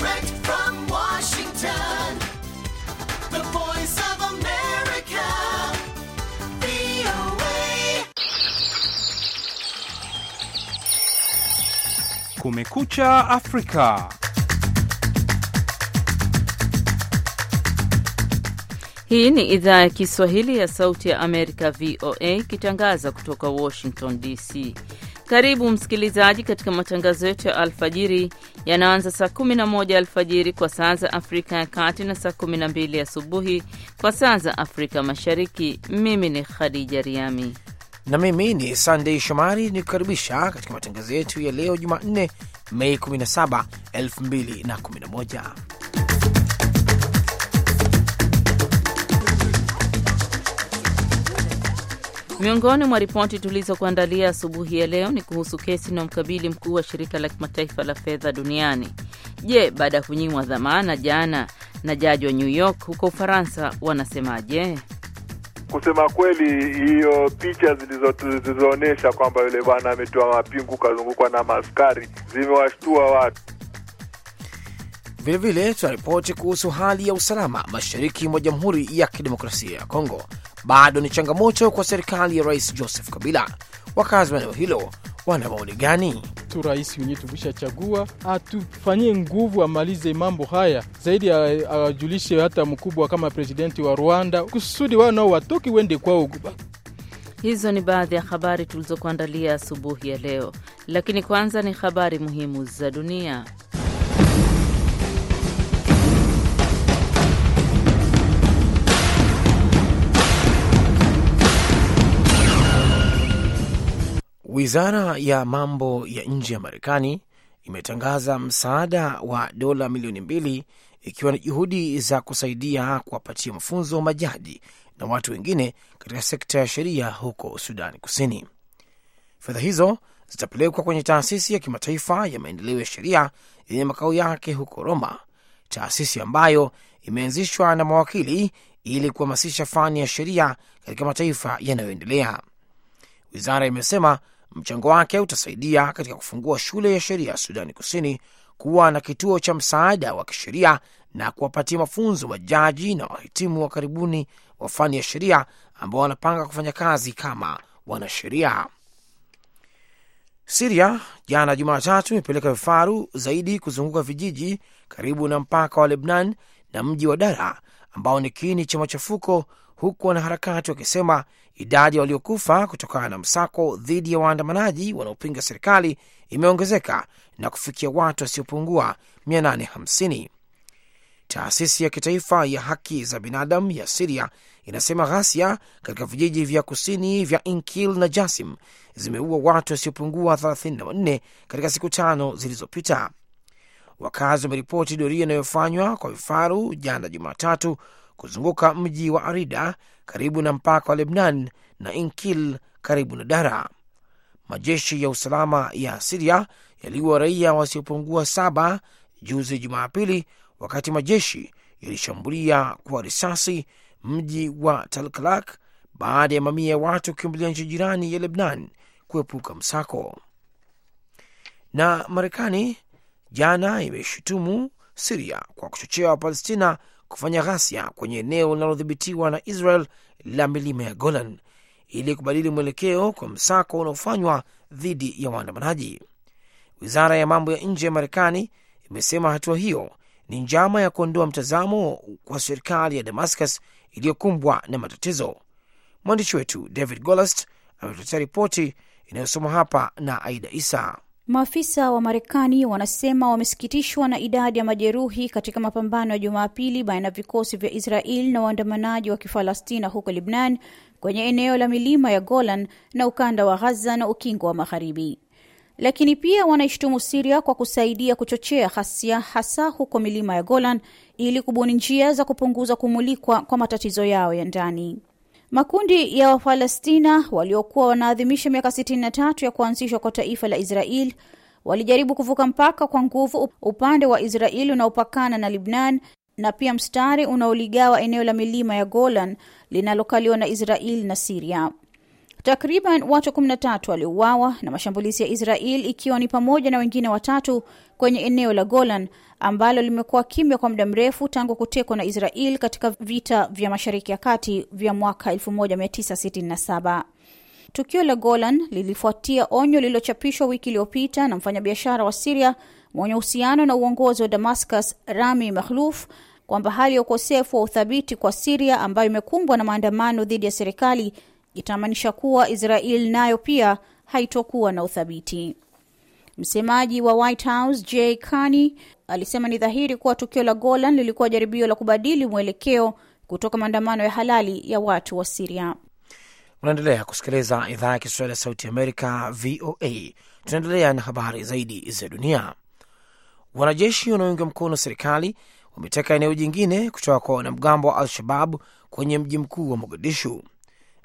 Direct from Washington, the voice of America, VOA. Kumekucha Afrika. Hii ni idhaa ya Kiswahili ya Sauti ya Amerika, VOA, ikitangaza kutoka Washington DC. Karibu msikilizaji katika matangazo yetu ya alfajiri yanaanza saa 11 alfajiri kwa saa za Afrika ya Kati na saa 12 asubuhi kwa saa za Afrika Mashariki. Mimi ni Khadija Riami na mimi ni Sandei Shomari ni kukaribisha katika matangazo yetu ya leo Jumanne, Mei 17, 2011. Miongoni mwa ripoti tulizokuandalia asubuhi ya leo ni kuhusu kesi na mkabili mkuu wa shirika la kimataifa la fedha duniani. Je, baada ya kunyimwa dhamana jana na jaji wa New York huko Ufaransa, wanasemaje? Kusema kweli, hiyo picha zilizo- zilizoonyesha kwamba yule bwana ametoa mapingu kazungukwa na maaskari zimewashtua watu. Vilevile tunaripoti kuhusu hali ya usalama mashariki mwa Jamhuri ya Kidemokrasia ya Kongo. Bado ni changamoto kwa serikali ya Rais Joseph Kabila. Wakazi wa eneo hilo wana maoni gani? tu rais wenyewe tumeshachagua atufanyie nguvu amalize mambo haya zaidi, awajulishe hata mkubwa kama presidenti wa Rwanda kusudi wao nao watoki wende kwao. Hizo ni baadhi ya habari tulizokuandalia asubuhi ya leo, lakini kwanza ni habari muhimu za dunia. Wizara ya mambo ya nje ya Marekani imetangaza msaada wa dola milioni mbili ikiwa ni juhudi za kusaidia kuwapatia mafunzo majaji na watu wengine katika sekta ya sheria huko Sudani Kusini. Fedha hizo zitapelekwa kwenye taasisi ya kimataifa ya maendeleo ya sheria yenye makao yake huko Roma, taasisi ambayo imeanzishwa na mawakili ili kuhamasisha fani ya sheria katika mataifa yanayoendelea. Wizara imesema mchango wake utasaidia katika kufungua shule ya sheria Sudani Kusini, kuwa na kituo cha msaada wa kisheria na kuwapatia mafunzo majaji na wahitimu wa karibuni wa fani ya sheria ambao wanapanga kufanya kazi kama wanasheria. Siria jana Jumatatu imepeleka vifaru zaidi kuzunguka vijiji karibu na mpaka wa Lebnan na mji wa Dara ambao ni kiini cha machafuko, huku wanaharakati wakisema idadi ya waliokufa kutokana na msako dhidi ya waandamanaji wanaopinga serikali imeongezeka na kufikia watu wasiopungua 850. Taasisi ya kitaifa ya haki za binadamu ya Siria inasema ghasia katika vijiji vya kusini vya Inkil na Jasim zimeua watu wasiopungua 34 katika siku tano zilizopita. Wakazi wameripoti doria inayofanywa kwa vifaru jana Jumatatu kuzunguka mji wa Arida karibu na mpaka wa Lebnan na Inkil karibu na Dara. Majeshi ya usalama ya Siria yaliua raia wasiopungua saba juzi Jumapili, wakati majeshi yalishambulia kwa risasi mji wa Talkalak baada ya mamia ya watu kukimbilia nchi jirani ya Lebnan kuepuka msako. Na Marekani jana imeshutumu Siria kwa kuchochea Wapalestina kufanya ghasia kwenye eneo linalodhibitiwa na Israel la milima ya Golan ili kubadili mwelekeo kwa msako unaofanywa dhidi ya waandamanaji. Wizara ya mambo ya nje ya Marekani imesema hatua hiyo ni njama ya kuondoa mtazamo kwa serikali ya Damascus iliyokumbwa na matatizo. Mwandishi wetu David Golast ametuletea ripoti inayosoma hapa na Aida Isa. Maafisa wa Marekani wanasema wamesikitishwa na idadi ya majeruhi katika mapambano ya Jumapili baina ya vikosi vya Israel na waandamanaji wa Kifalastina huko Lebnan kwenye eneo la milima ya Golan na ukanda wa Ghaza na ukingo wa Magharibi. Lakini pia wanaishtumu Siria kwa kusaidia kuchochea ghasia hasa huko milima ya Golan ili kubuni njia za kupunguza kumulikwa kwa matatizo yao ya ndani. Makundi ya wafalastina waliokuwa wanaadhimisha miaka 63 ya kuanzishwa kwa taifa la Israel walijaribu kuvuka mpaka kwa nguvu upande wa Israel unaopakana na Libnan na pia mstari unaoligawa eneo la milima ya Golan linalokaliwa na Israel na Siria. Takriban watu 13 waliuawa na mashambulizi ya Israel ikiwa ni pamoja na wengine watatu kwenye eneo la Golan ambalo limekuwa kimya kwa muda mrefu tangu kutekwa na Israel katika vita vya Mashariki ya Kati vya mwaka 1967. Tukio la Golan lilifuatia onyo lililochapishwa wiki iliyopita na mfanyabiashara wa Syria mwenye uhusiano na uongozi wa Damascus, Rami Makhlouf, kwamba hali ya ukosefu wa uthabiti kwa Syria ambayo imekumbwa na maandamano dhidi ya serikali itamaanisha kuwa Israel nayo pia haitokuwa na uthabiti. Msemaji wa White House Jay Carney alisema ni dhahiri kuwa tukio la Golan lilikuwa jaribio la kubadili mwelekeo kutoka maandamano ya halali ya watu wa Siria. Unaendelea kusikiliza idhaa ya Kiswahili ya Sauti Amerika, VOA. Tunaendelea na habari zaidi za dunia. Wanajeshi wanaounga mkono serikali wameteka eneo jingine kutoka kwa wanamgambo wa Al-Shabab kwenye mji mkuu wa Mogadishu.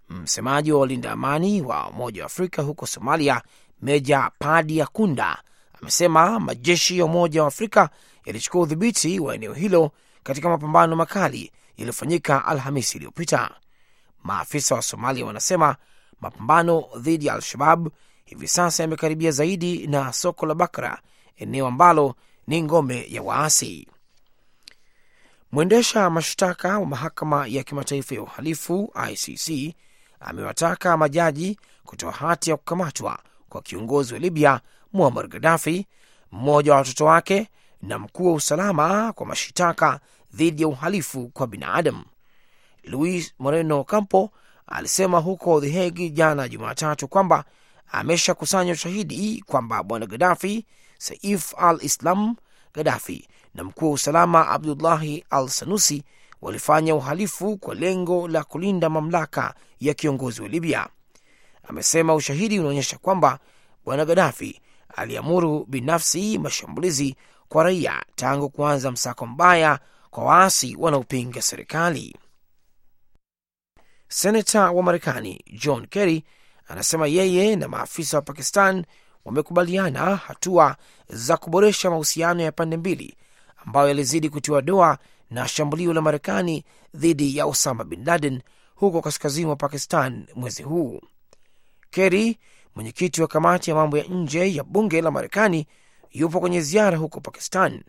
Msemaji wa walinda amani wa Umoja wa Afrika huko Somalia, Meja Padi ya Kunda amesema majeshi ya Umoja wa Afrika yalichukua udhibiti wa eneo hilo katika mapambano makali yaliyofanyika Alhamisi iliyopita. Maafisa wa Somalia wanasema mapambano dhidi ya Al-Shabab hivi sasa yamekaribia zaidi na soko la Bakra, eneo ambalo ni ngome ya waasi. Mwendesha mashtaka wa mahakama ya kimataifa ya uhalifu ICC amewataka majaji kutoa hati ya kukamatwa kwa kiongozi wa Libya Muammar Gaddafi, mmoja wa watoto wake na mkuu wa usalama kwa mashitaka dhidi ya uhalifu kwa binadamu. Luis Moreno Campo alisema huko The Hague jana Jumatatu kwamba ameshakusanya ushahidi kwamba bwana Gaddafi, Saif al Islam Gaddafi na mkuu wa usalama Abdullahi al Sanusi walifanya uhalifu kwa lengo la kulinda mamlaka ya kiongozi wa Libya. Amesema ushahidi unaonyesha kwamba bwana Gaddafi aliamuru binafsi mashambulizi kwa raia tangu kuanza msako mbaya kwa waasi wanaopinga serikali. Senata wa Marekani John Kerry anasema yeye na maafisa wa Pakistan wamekubaliana hatua za kuboresha mahusiano ya pande mbili ambayo yalizidi kutiwa doa na shambulio la Marekani dhidi ya Osama bin Laden huko kaskazini mwa Pakistan mwezi huu. Kerry, mwenyekiti wa kamati ya mambo ya nje ya bunge la Marekani, yupo kwenye ziara huko Pakistan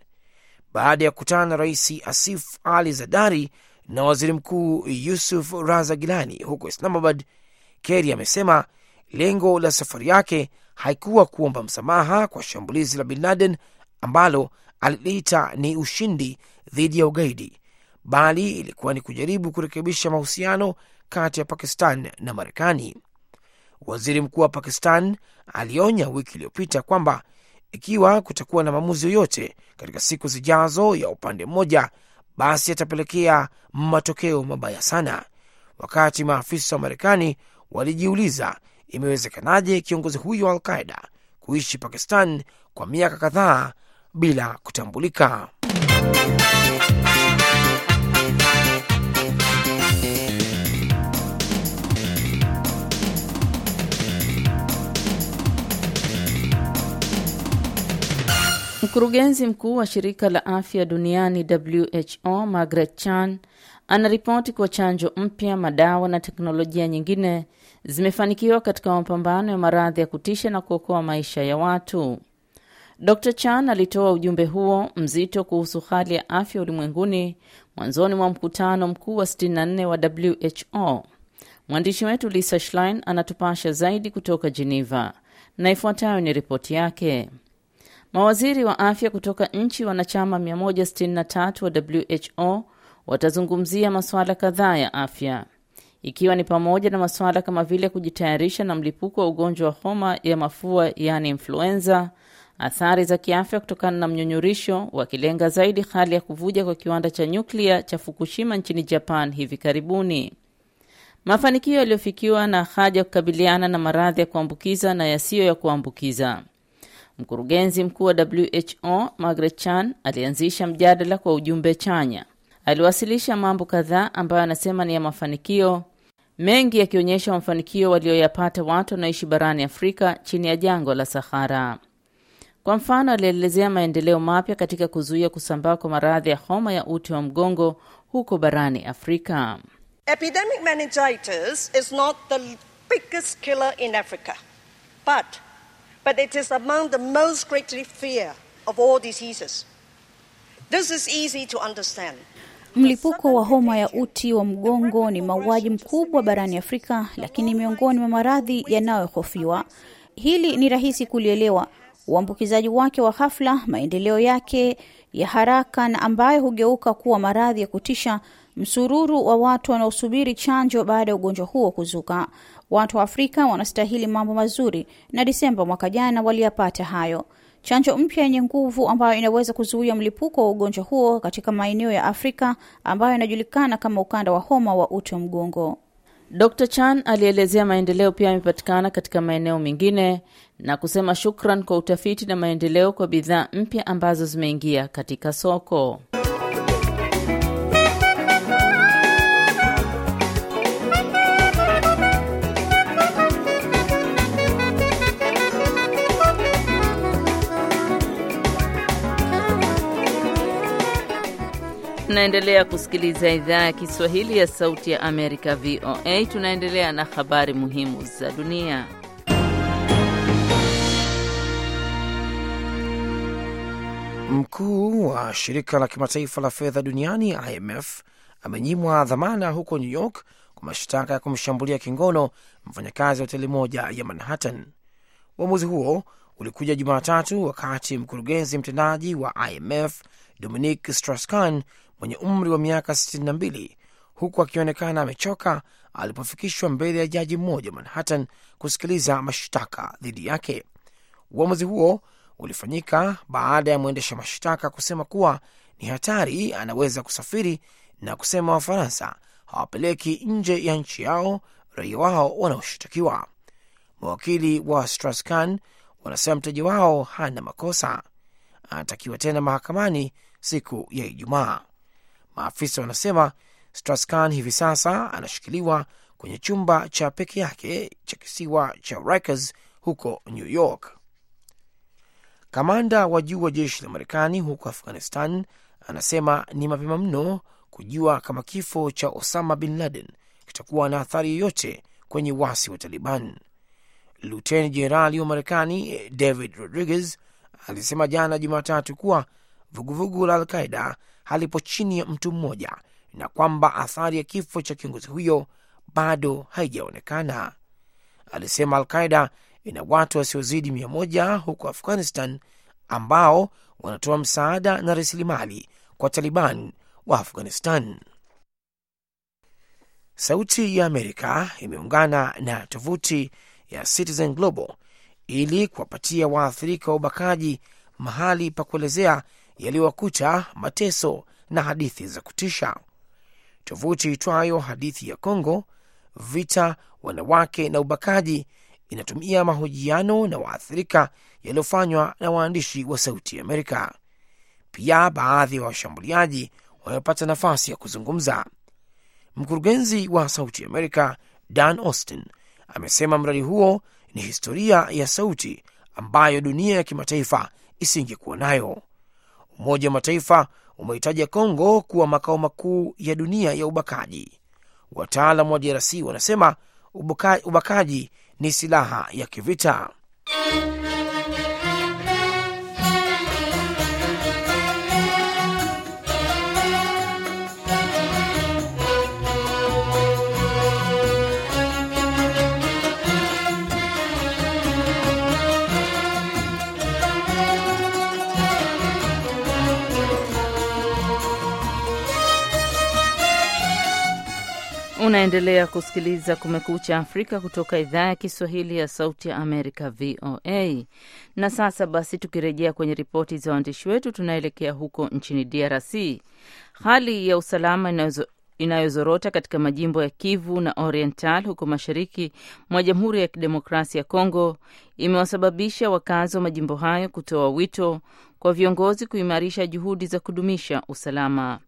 baada ya kukutana na Rais Asif Ali zadari na waziri mkuu Yusuf Raza Gilani huko Islamabad. Kerry amesema lengo la safari yake haikuwa kuomba msamaha kwa shambulizi la bin Laden ambalo aliliita ni ushindi dhidi ya ugaidi, bali ilikuwa ni kujaribu kurekebisha mahusiano kati ya Pakistan na Marekani. Waziri mkuu wa Pakistan alionya wiki iliyopita kwamba ikiwa kutakuwa na maamuzi yoyote katika siku zijazo ya upande mmoja, basi yatapelekea matokeo mabaya sana. Wakati maafisa wa Marekani walijiuliza imewezekanaje kiongozi huyo wa Alqaida kuishi Pakistan kwa miaka kadhaa bila kutambulika. Mkurugenzi mkuu wa shirika la afya duniani WHO Margaret Chan anaripoti kuwa chanjo mpya, madawa na teknolojia nyingine zimefanikiwa katika mapambano ya maradhi ya kutisha na kuokoa maisha ya watu. Dr Chan alitoa ujumbe huo mzito kuhusu hali ya afya ulimwenguni mwanzoni mwa mkutano mkuu wa 64 wa WHO. Mwandishi wetu Lisa Schlein anatupasha zaidi kutoka Geneva na ifuatayo ni ripoti yake. Mawaziri wa afya kutoka nchi wanachama 163 wa WHO watazungumzia masuala kadhaa ya afya ikiwa ni pamoja na masuala kama vile kujitayarisha na mlipuko wa ugonjwa wa homa ya mafua yaani influenza, athari za kiafya kutokana na mnyonyurisho, wakilenga zaidi hali ya kuvuja kwa kiwanda cha nyuklia cha Fukushima nchini Japan hivi karibuni, mafanikio yaliyofikiwa na haja ya kukabiliana na maradhi ya kuambukiza na yasiyo ya kuambukiza. Mkurugenzi mkuu wa WHO Margaret Chan alianzisha mjadala kwa ujumbe chanya. Aliwasilisha mambo kadhaa ambayo anasema ni ya mafanikio, mengi yakionyesha mafanikio walioyapata watu wanaoishi barani Afrika chini ya jangwa la Sahara. Kwa mfano, alielezea maendeleo mapya katika kuzuia kusambaa kwa maradhi ya homa ya uti wa mgongo huko barani Afrika. Epidemic meningitis is not the biggest killer in Africa, but, but it is among the most greatly feared of all diseases. This is easy to understand. Mlipuko wa homa ya uti wa mgongo ni mauaji mkubwa barani Afrika, lakini miongoni mwa maradhi yanayohofiwa. Hili ni rahisi kulielewa. Uambukizaji wake wa ghafla, maendeleo yake ya haraka na ambayo hugeuka kuwa maradhi ya kutisha, msururu wa watu wanaosubiri chanjo baada ya ugonjwa huo kuzuka. Watu wa Afrika wanastahili mambo mazuri, na Disemba mwaka jana waliyapata hayo. Chanjo mpya yenye nguvu ambayo inaweza kuzuia mlipuko wa ugonjwa huo katika maeneo ya Afrika ambayo inajulikana kama ukanda wa homa wa wa mgongo. Dr. Chan alielezea maendeleo pia yamepatikana katika maeneo mengine na kusema shukran kwa utafiti na maendeleo kwa bidhaa mpya ambazo zimeingia katika soko. Tunaendelea kusikiliza idhaa ya Kiswahili ya Sauti ya Amerika, VOA. Tunaendelea na habari muhimu za dunia. Mkuu wa shirika la kimataifa la fedha duniani IMF amenyimwa dhamana huko New York kwa mashtaka ya kumshambulia kingono mfanyakazi wa hoteli moja ya Manhattan. Uamuzi huo ulikuja Jumatatu wakati mkurugenzi mtendaji wa IMF Dominique Strauss-Kahn mwenye umri wa miaka 62 huku akionekana amechoka alipofikishwa mbele ya jaji mmoja Manhattan kusikiliza mashtaka dhidi yake. Uamuzi huo ulifanyika baada ya mwendesha mashtaka kusema kuwa ni hatari anaweza kusafiri na kusema Wafaransa hawapeleki nje ya nchi yao raia wao wanaoshitakiwa. Mawakili wa Strauss-Kahn wanasema mteja wao hana makosa, anatakiwa tena mahakamani siku ya Ijumaa. Maafisa wanasema Strauss-Kahn hivi sasa anashikiliwa kwenye chumba cha peke yake cha kisiwa cha Rikers huko New York. Kamanda wa juu wa jeshi la Marekani huko Afghanistan anasema ni mapema mno kujua kama kifo cha Osama bin Laden kitakuwa na athari yoyote kwenye uasi wa Taliban. Luteni Jenerali wa Marekani David Rodriguez alisema jana Jumatatu kuwa vuguvugu la Alqaida halipo chini ya mtu mmoja na kwamba athari ya kifo cha kiongozi huyo bado haijaonekana. Alisema Alqaida ina watu wasiozidi mia moja huko Afghanistan ambao wanatoa msaada na rasilimali kwa Taliban wa Afghanistan. Sauti ya Amerika imeungana na tovuti ya Citizen Global ili kuwapatia waathirika wa ubakaji mahali pa kuelezea yaliyowakuta, mateso na hadithi za kutisha. Tovuti itwayo Hadithi ya Kongo, Vita, Wanawake na Ubakaji inatumia mahojiano na waathirika yaliyofanywa na waandishi wa Sauti Amerika. Pia baadhi ya wa washambuliaji wamepata nafasi ya kuzungumza. Mkurugenzi wa Sauti Amerika Dan Austin amesema mradi huo ni historia ya sauti ambayo dunia ya kimataifa isingekuwa nayo. Umoja wa Mataifa umehitaja congo kuwa makao makuu ya dunia ya ubakaji. Wataalam wa DRC wanasema ubaka, ubakaji ni silaha ya kivita. Unaendelea kusikiliza Kumekucha Afrika kutoka idhaa ya Kiswahili ya Sauti ya Amerika, VOA. Na sasa basi, tukirejea kwenye ripoti za waandishi wetu, tunaelekea huko nchini DRC. Hali ya usalama inayozo inayozorota katika majimbo ya Kivu na Oriental huko mashariki mwa Jamhuri ya Kidemokrasia ya Kongo imewasababisha wakazi wa majimbo hayo kutoa wito kwa viongozi kuimarisha juhudi za kudumisha usalama.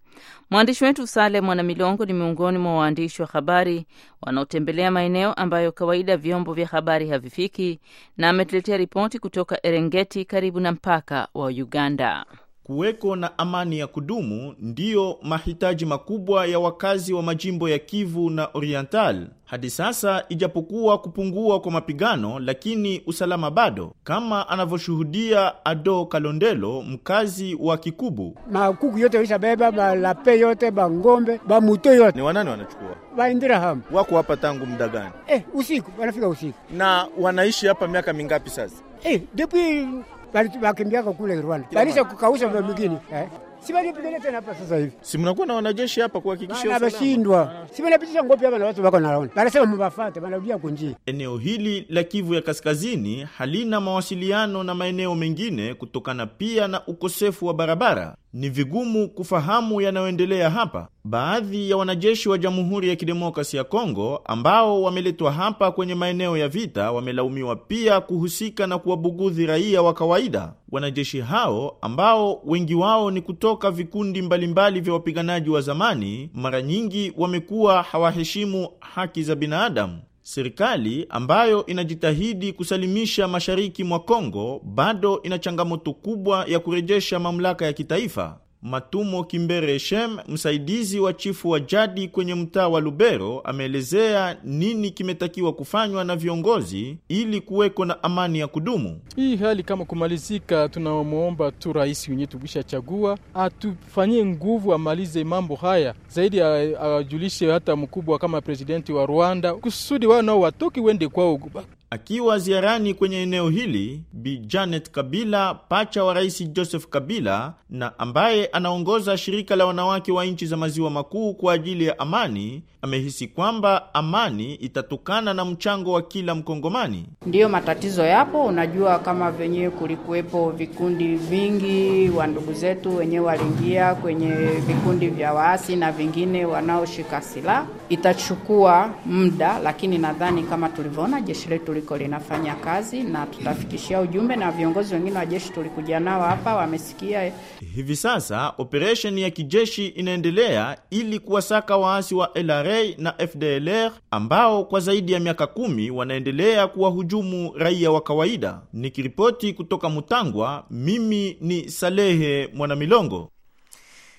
Mwandishi wetu Sale Mwanamilongo ni miongoni mwa waandishi wa habari wanaotembelea maeneo ambayo kawaida vyombo vya habari havifiki, na ametuletea ripoti kutoka Erengeti karibu na mpaka wa Uganda. Kuweko na amani ya kudumu ndiyo mahitaji makubwa ya wakazi wa majimbo ya Kivu na Oriental. Hadi sasa, ijapokuwa kupungua kwa mapigano, lakini usalama bado, kama anavyoshuhudia Ado Kalondelo, mkazi wa Kikubu. makuku yote ishabeba balape yote bangombe bamuto yote Ni wanani wanachukua? baindira hamu Wako hapa tangu muda gani? eh, usiku wanafika usiku Na wanaishi hapa miaka mingapi sasa? eh, depuis bali- bakimbiaka kule Rwanda balisha kukausha vya mingine eh. si balipigana tena hapa sasa hivi Si mnakuwa na wanajeshi hapa kuhakikisha usalama? bashindwa si banapitisha ngopi hapa na watu wako naona banasema mubafate banarudia kunji. Eneo hili la Kivu ya Kaskazini halina mawasiliano na maeneo mengine kutokana pia na ukosefu wa barabara. Ni vigumu kufahamu yanayoendelea hapa. Baadhi ya wanajeshi wa Jamhuri ya Kidemokrasi ya Kongo ambao wameletwa hapa kwenye maeneo ya vita wamelaumiwa pia kuhusika na kuwabugudhi raia wa kawaida. Wanajeshi hao ambao wengi wao ni kutoka vikundi mbalimbali vya wapiganaji wa zamani, mara nyingi wamekuwa hawaheshimu haki za binadamu. Serikali ambayo inajitahidi kusalimisha mashariki mwa Kongo bado ina changamoto kubwa ya kurejesha mamlaka ya kitaifa. Matumo Kimbere Shem, msaidizi wa chifu wa jadi kwenye mtaa wa Lubero, ameelezea nini kimetakiwa kufanywa na viongozi ili kuweko na amani ya kudumu. Hii hali kama kumalizika, tunamwomba tu rais wenye tukishachagua atufanyie nguvu, amalize mambo haya zaidi, ajulishe hata mkubwa kama presidenti wa Rwanda kusudi wao nao watoki wende kwao. Akiwa ziarani kwenye eneo hili, Bi Janet Kabila, pacha wa Rais Joseph Kabila na ambaye anaongoza shirika la wanawake wa nchi za maziwa makuu kwa ajili ya amani, amehisi kwamba amani itatokana na mchango wa kila Mkongomani. Ndiyo, matatizo yapo. Unajua, kama venyewe kulikuwepo vikundi vingi, wa ndugu zetu wenyewe waliingia kwenye vikundi vya waasi na vingine wanaoshika silaha. Itachukua muda, lakini nadhani kama tulivyoona jeshi letu liko linafanya kazi, na tutafikishia ujumbe, na viongozi wengine wa jeshi tulikuja nao hapa wamesikia. Hivi sasa operesheni ya kijeshi inaendelea ili kuwasaka waasi wa LRA na FDLR ambao kwa zaidi ya miaka kumi wanaendelea kuwahujumu raia wa kawaida. Nikiripoti kutoka Mutangwa, mimi ni Salehe Mwanamilongo.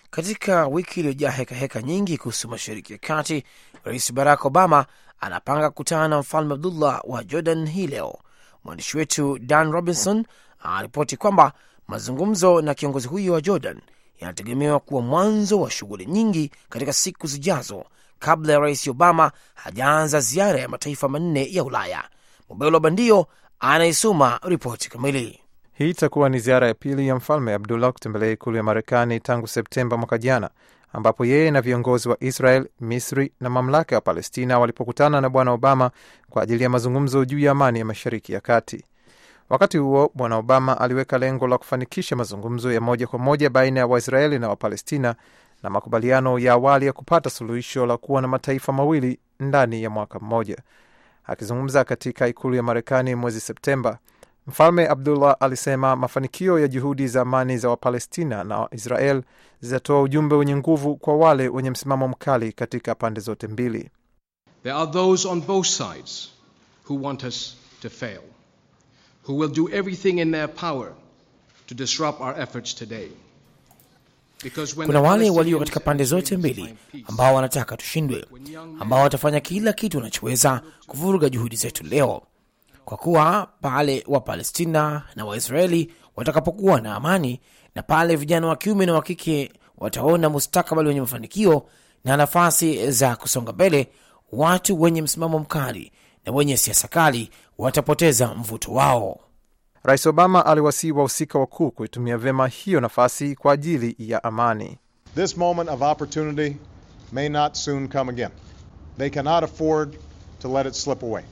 Katika wiki iliyojaa hekaheka nyingi kuhusu mashariki ya kati, rais Barack Obama anapanga kukutana na mfalme Abdullah wa Jordan hii leo. Mwandishi wetu Dan Robinson anaripoti kwamba mazungumzo na kiongozi huyo wa Jordan yanategemewa kuwa mwanzo wa shughuli nyingi katika siku zijazo, kabla ya rais Obama hajaanza ziara ya mataifa manne ya Ulaya. Mobelo Bandio anaisoma ripoti kamili. Hii itakuwa ni ziara ya pili ya mfalme Abdullah kutembelea ikulu ya Marekani tangu Septemba mwaka jana, ambapo yeye na viongozi wa Israel, Misri na mamlaka ya Palestina walipokutana na bwana Obama kwa ajili ya mazungumzo juu ya amani ya mashariki ya kati. Wakati huo bwana Obama aliweka lengo la kufanikisha mazungumzo ya moja kwa moja baina ya Waisraeli na Wapalestina na makubaliano ya awali ya kupata suluhisho la kuwa na mataifa mawili ndani ya mwaka mmoja. Akizungumza katika ikulu ya Marekani mwezi Septemba, Mfalme Abdullah alisema mafanikio ya juhudi za amani za Wapalestina na Israel zitatoa ujumbe wenye nguvu kwa wale wenye msimamo mkali katika pande zote mbili. There are those on both sides who want us to fail, who will do everything in their power to disrupt our efforts today. Kuna wale walio katika pande zote mbili ambao wanataka tushindwe, ambao watafanya kila kitu wanachoweza kuvuruga juhudi zetu leo, kwa kuwa pale Wapalestina na Waisraeli watakapokuwa na amani na pale vijana wa kiume na wa kike wataona mustakabali wenye mafanikio na nafasi za kusonga mbele, watu wenye msimamo mkali na wenye siasa kali watapoteza mvuto wao. Rais Obama aliwasihi wahusika wakuu kuitumia vyema hiyo nafasi kwa ajili ya amani. This moment of opportunity may not soon come again. They cannot afford to let it slip away.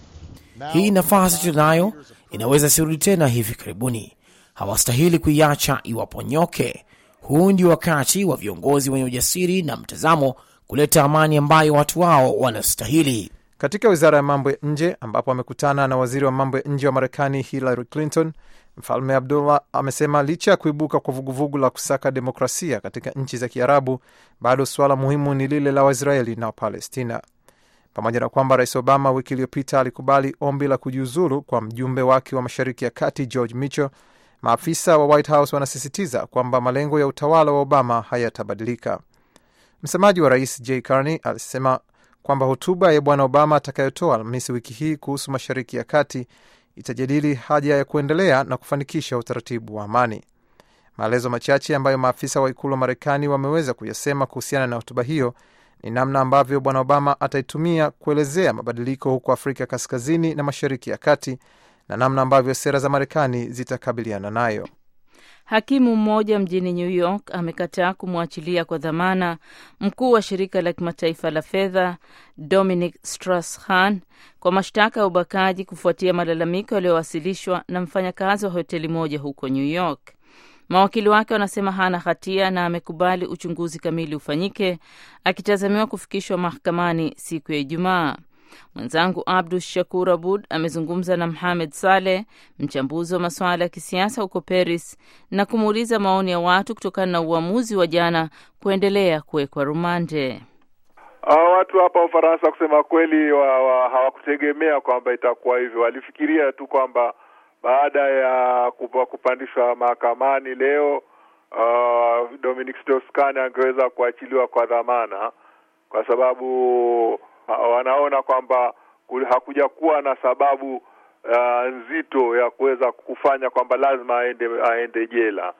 Hii nafasi tunayo inaweza sirudi tena hivi karibuni. Hawastahili kuiacha iwaponyoke. Huu ndio wakati wa viongozi wenye ujasiri na mtazamo kuleta amani ambayo watu wao wanastahili. Katika wizara ya mambo ya nje ambapo amekutana na waziri wa mambo ya nje wa Marekani Hillary Clinton, mfalme Abdullah amesema licha ya kuibuka kwa vuguvugu la kusaka demokrasia katika nchi za Kiarabu, bado suala muhimu ni lile la Waisraeli na Wapalestina. Pamoja na kwamba rais Obama wiki iliyopita alikubali ombi la kujiuzulu kwa mjumbe wake wa mashariki ya kati George Mitchell, Maafisa wa White House wanasisitiza kwamba malengo ya utawala wa Obama hayatabadilika. Msemaji wa rais j Carney alisema kwamba hotuba ya bwana Obama atakayotoa Alhamisi wiki hii kuhusu Mashariki ya Kati itajadili haja ya kuendelea na kufanikisha utaratibu wa amani. Maelezo machache ambayo maafisa wa ikulu wa Marekani wameweza kuyasema kuhusiana na hotuba hiyo ni namna ambavyo bwana Obama ataitumia kuelezea mabadiliko huko Afrika Kaskazini na Mashariki ya Kati na namna ambavyo sera za Marekani zitakabiliana nayo. Hakimu mmoja mjini New York amekataa kumwachilia kwa dhamana mkuu wa shirika la kimataifa la fedha Dominic Strauss-Kahn kwa mashtaka ya ubakaji kufuatia malalamiko yaliyowasilishwa na mfanyakazi wa hoteli moja huko New York. Mawakili wake wanasema hana hatia na amekubali uchunguzi kamili ufanyike, akitazamiwa kufikishwa mahakamani siku ya Ijumaa. Mwenzangu Abdu Shakur Abud amezungumza na Mohamed Saleh, mchambuzi wa masuala ya kisiasa huko Paris, na kumuuliza maoni ya watu kutokana na uamuzi wa jana kuendelea kuwekwa rumande. Hawa watu hapa Ufaransa kusema kweli wa, wa, hawakutegemea kwamba itakuwa hivyo. Walifikiria tu kwamba baada ya kupa- kupandishwa mahakamani leo uh, Dominic Strauss-Kahn angeweza kuachiliwa kwa dhamana kwa sababu uh, wanaona kwamba hakuja kuwa na sababu uh, nzito ya kuweza kufanya kwamba lazima aende aende jela.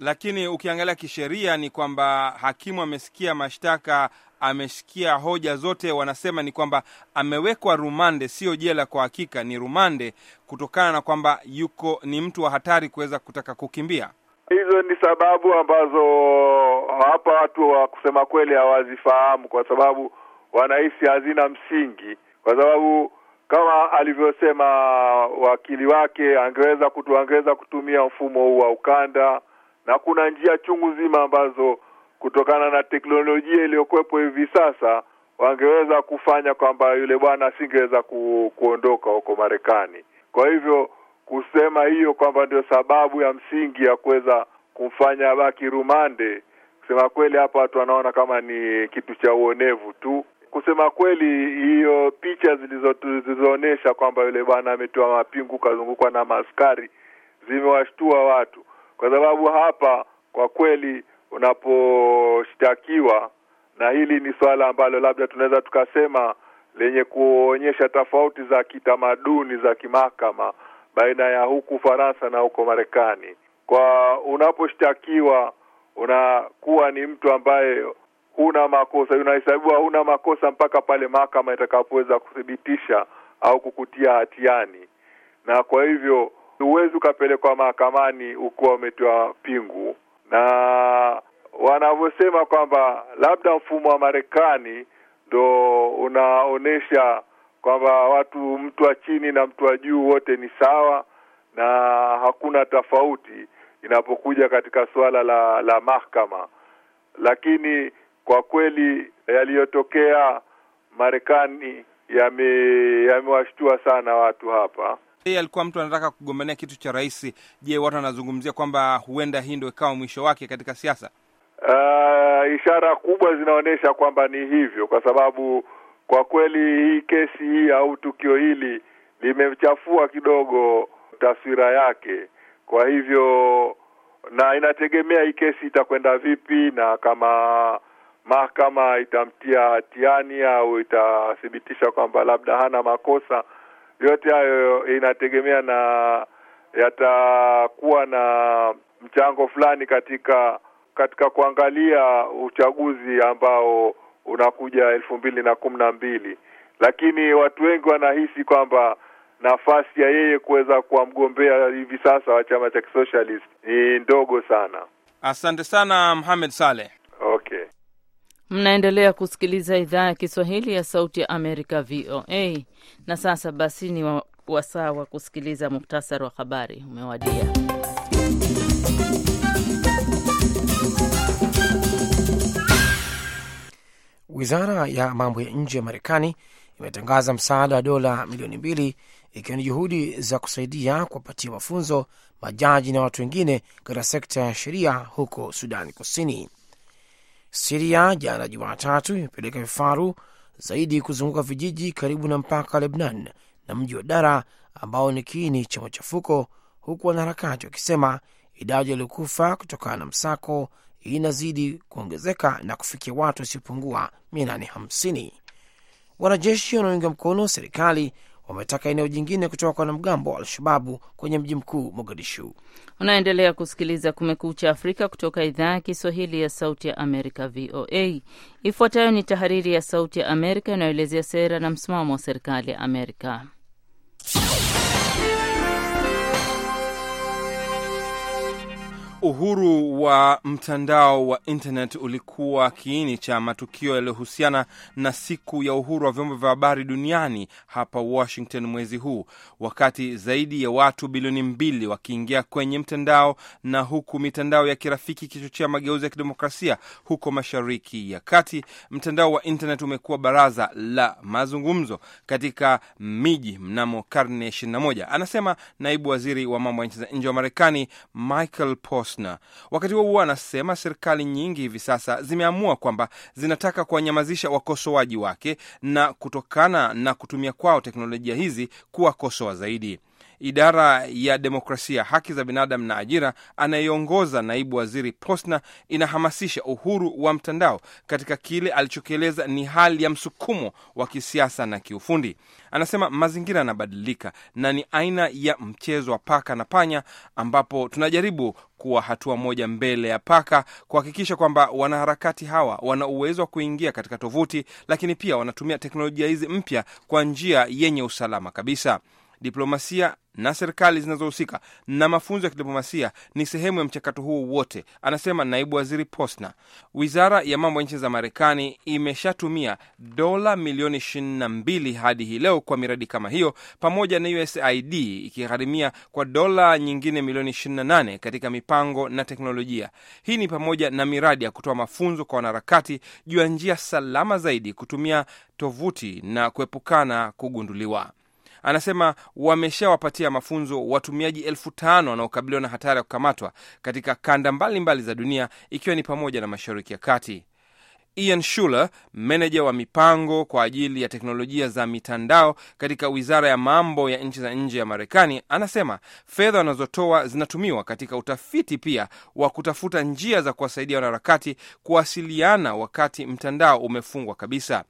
Lakini ukiangalia kisheria ni kwamba hakimu amesikia mashtaka, amesikia hoja zote, wanasema ni kwamba amewekwa rumande, sio jela. Kwa hakika ni rumande, kutokana na kwamba yuko ni mtu wa hatari kuweza kutaka kukimbia. Hizo ni sababu ambazo hapa watu wa kusema kweli hawazifahamu, kwa sababu wanahisi hazina msingi, kwa sababu kama alivyosema wakili wake, angeweza kutu, angeweza kutumia mfumo huu wa ukanda, na kuna njia chungu zima ambazo kutokana na teknolojia iliyokuwepo hivi sasa wangeweza kufanya kwamba yule bwana asingeweza ku, kuondoka huko Marekani. Kwa hivyo kusema hiyo kwamba ndio sababu ya msingi ya kuweza kumfanya baki rumande, kusema kweli, hapa watu wanaona kama ni kitu cha uonevu tu. Kusema kweli, hiyo picha zilizoonyesha kwamba yule bwana ametoa mapingu kazungukwa na maaskari zimewashtua watu, kwa sababu hapa kwa kweli unaposhtakiwa, na hili ni suala ambalo labda tunaweza tukasema lenye kuonyesha tofauti za kitamaduni za kimahakama baina ya huku Faransa na huko Marekani. Kwa unaposhtakiwa unakuwa ni mtu ambaye huna makosa, unahesabiwa huna makosa mpaka pale mahakama itakapoweza kuthibitisha au kukutia hatiani, na kwa hivyo huwezi ukapelekwa mahakamani ukiwa umetiwa pingu, na wanavyosema kwamba labda mfumo wa Marekani ndo unaonyesha kwamba watu mtu wa chini na mtu wa juu wote ni sawa na hakuna tofauti inapokuja katika suala la la mahakama, lakini kwa kweli yaliyotokea Marekani yame sana watu hapa. Yeye alikuwa mtu anataka kugombania kitu cha rais. Je, watu wanazungumzia kwamba huenda hii ndio ikawa mwisho wake katika siasa? Uh, ishara kubwa zinaonyesha kwamba ni hivyo, kwa sababu kwa kweli hii kesi hii au tukio hili limechafua kidogo taswira yake. Kwa hivyo, na inategemea hii kesi itakwenda vipi, na kama mahakama itamtia hatiani au itathibitisha kwamba labda hana makosa. Yote hayo inategemea na yatakuwa na mchango fulani katika katika kuangalia uchaguzi ambao unakuja elfu mbili na kumi na mbili, lakini watu wengi wanahisi kwamba nafasi ya yeye kuweza kuwa mgombea hivi sasa wa chama cha kisocialist ni ndogo sana. Asante sana Mohamed Saleh. Mnaendelea kusikiliza idhaa ya Kiswahili ya Sauti ya Amerika, VOA. Na sasa basi ni wa- wasaa wa kusikiliza muktasari wa habari umewadia. Wizara ya mambo ya nje ya Marekani imetangaza msaada wa dola milioni mbili ikiwa ni juhudi za kusaidia kuwapatia mafunzo majaji na watu wengine katika sekta ya sheria huko Sudani Kusini. Siria jana Jumatatu imepeleka vifaru zaidi kuzunguka vijiji karibu na mpaka wa Lebnan na mji wa Dara ambao ni kiini cha machafuko huku wanaharakati wakisema idadi waliokufa kutokana na msako inazidi kuongezeka na kufikia watu wasiopungua 850. Wanajeshi wanaounga mkono serikali wametaka eneo jingine kutoka kwa wanamgambo wa alshababu kwenye mji mkuu Mogadishu. Unaendelea kusikiliza Kumekucha Afrika kutoka idhaa ya Kiswahili ya Sauti ya Amerika, VOA. Ifuatayo ni tahariri ya Sauti ya Amerika inayoelezea sera na msimamo wa serikali ya Amerika. Uhuru wa mtandao wa internet ulikuwa kiini cha matukio yaliyohusiana na siku ya uhuru wa vyombo vya habari duniani hapa Washington mwezi huu, wakati zaidi ya watu bilioni mbili wakiingia kwenye mtandao na huku mitandao ya kirafiki ikichochea mageuzi ya kidemokrasia huko Mashariki ya Kati. Mtandao wa internet umekuwa baraza la mazungumzo katika miji mnamo karne ya 21, anasema naibu waziri wa mambo ya nchi za nje wa Marekani Michael Post Posner. Wakati huo huo, anasema serikali nyingi hivi sasa zimeamua kwamba zinataka kuwanyamazisha wakosoaji wake na kutokana na kutumia kwao teknolojia hizi kuwakosoa zaidi. Idara ya demokrasia, haki za binadamu na ajira anayeongoza naibu waziri Posner inahamasisha uhuru wa mtandao katika kile alichokieleza ni hali ya msukumo wa kisiasa na kiufundi. Anasema mazingira yanabadilika na ni aina ya mchezo wa paka na panya, ambapo tunajaribu kuwa hatua moja mbele ya paka, kuhakikisha kwamba wanaharakati hawa wana uwezo wa kuingia katika tovuti, lakini pia wanatumia teknolojia hizi mpya kwa njia yenye usalama kabisa. Diplomasia na serikali zinazohusika na mafunzo ya kidiplomasia ni sehemu ya mchakato huo wote, anasema naibu waziri posna Wizara ya mambo ya nchi za Marekani imeshatumia dola milioni 22 hadi hii leo kwa miradi kama hiyo, pamoja na USAID ikigharimia kwa dola nyingine milioni 28 katika mipango na teknolojia. Hii ni pamoja na miradi ya kutoa mafunzo kwa wanaharakati juu ya njia salama zaidi kutumia tovuti na kuepukana kugunduliwa. Anasema wameshawapatia mafunzo watumiaji elfu tano wanaokabiliwa na hatari ya kukamatwa katika kanda mbalimbali mbali za dunia ikiwa ni pamoja na Mashariki ya Kati. Ian Shuler, meneja wa mipango kwa ajili ya teknolojia za mitandao katika wizara ya mambo ya nchi za nje ya Marekani, anasema fedha wanazotoa zinatumiwa katika utafiti pia wa kutafuta njia za kuwasaidia wanaharakati kuwasiliana wakati mtandao umefungwa kabisa.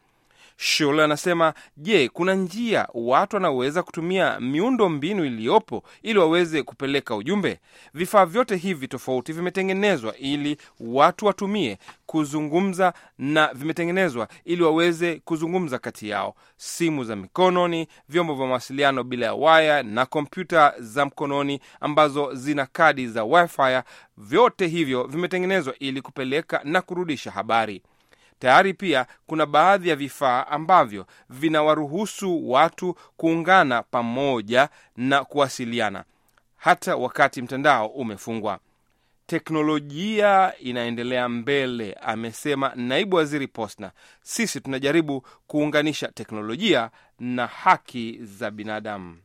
Shule anasema je, kuna njia watu wanaweza kutumia miundo mbinu iliyopo ili waweze kupeleka ujumbe? Vifaa vyote hivi tofauti vimetengenezwa ili watu watumie kuzungumza na vimetengenezwa ili waweze kuzungumza kati yao. Simu za mikononi, vyombo vya mawasiliano bila ya waya na kompyuta za mkononi ambazo zina kadi za wifi, vyote hivyo vimetengenezwa ili kupeleka na kurudisha habari. Tayari pia kuna baadhi ya vifaa ambavyo vinawaruhusu watu kuungana pamoja na kuwasiliana hata wakati mtandao umefungwa. Teknolojia inaendelea mbele, amesema naibu waziri Posner. Sisi tunajaribu kuunganisha teknolojia na haki za binadamu.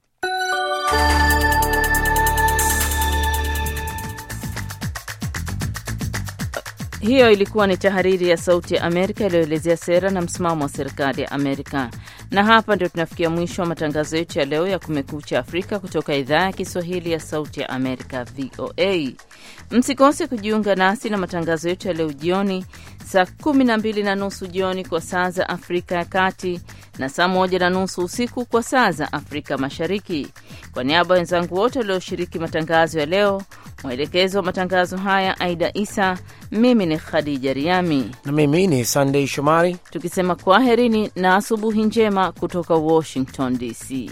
Hiyo ilikuwa ni tahariri ya Sauti ya Amerika iliyoelezea sera na msimamo wa serikali ya Amerika. Na hapa ndio tunafikia mwisho wa matangazo yetu ya leo ya Kumekucha Afrika kutoka idhaa ya Kiswahili ya Sauti ya Amerika, VOA. Msikose kujiunga nasi na matangazo yetu ya leo jioni saa 12 na nusu jioni kwa saa za Afrika ya Kati na saa moja na nusu usiku kwa saa za Afrika Mashariki. Kwa niaba ya wenzangu wote walioshiriki matangazo ya leo, mwelekezo wa matangazo haya Aida Isa, mimi ni Khadija Riami. Na mimi ni Sandei Shomari, tukisema kwaherini na asubuhi njema kutoka Washington DC.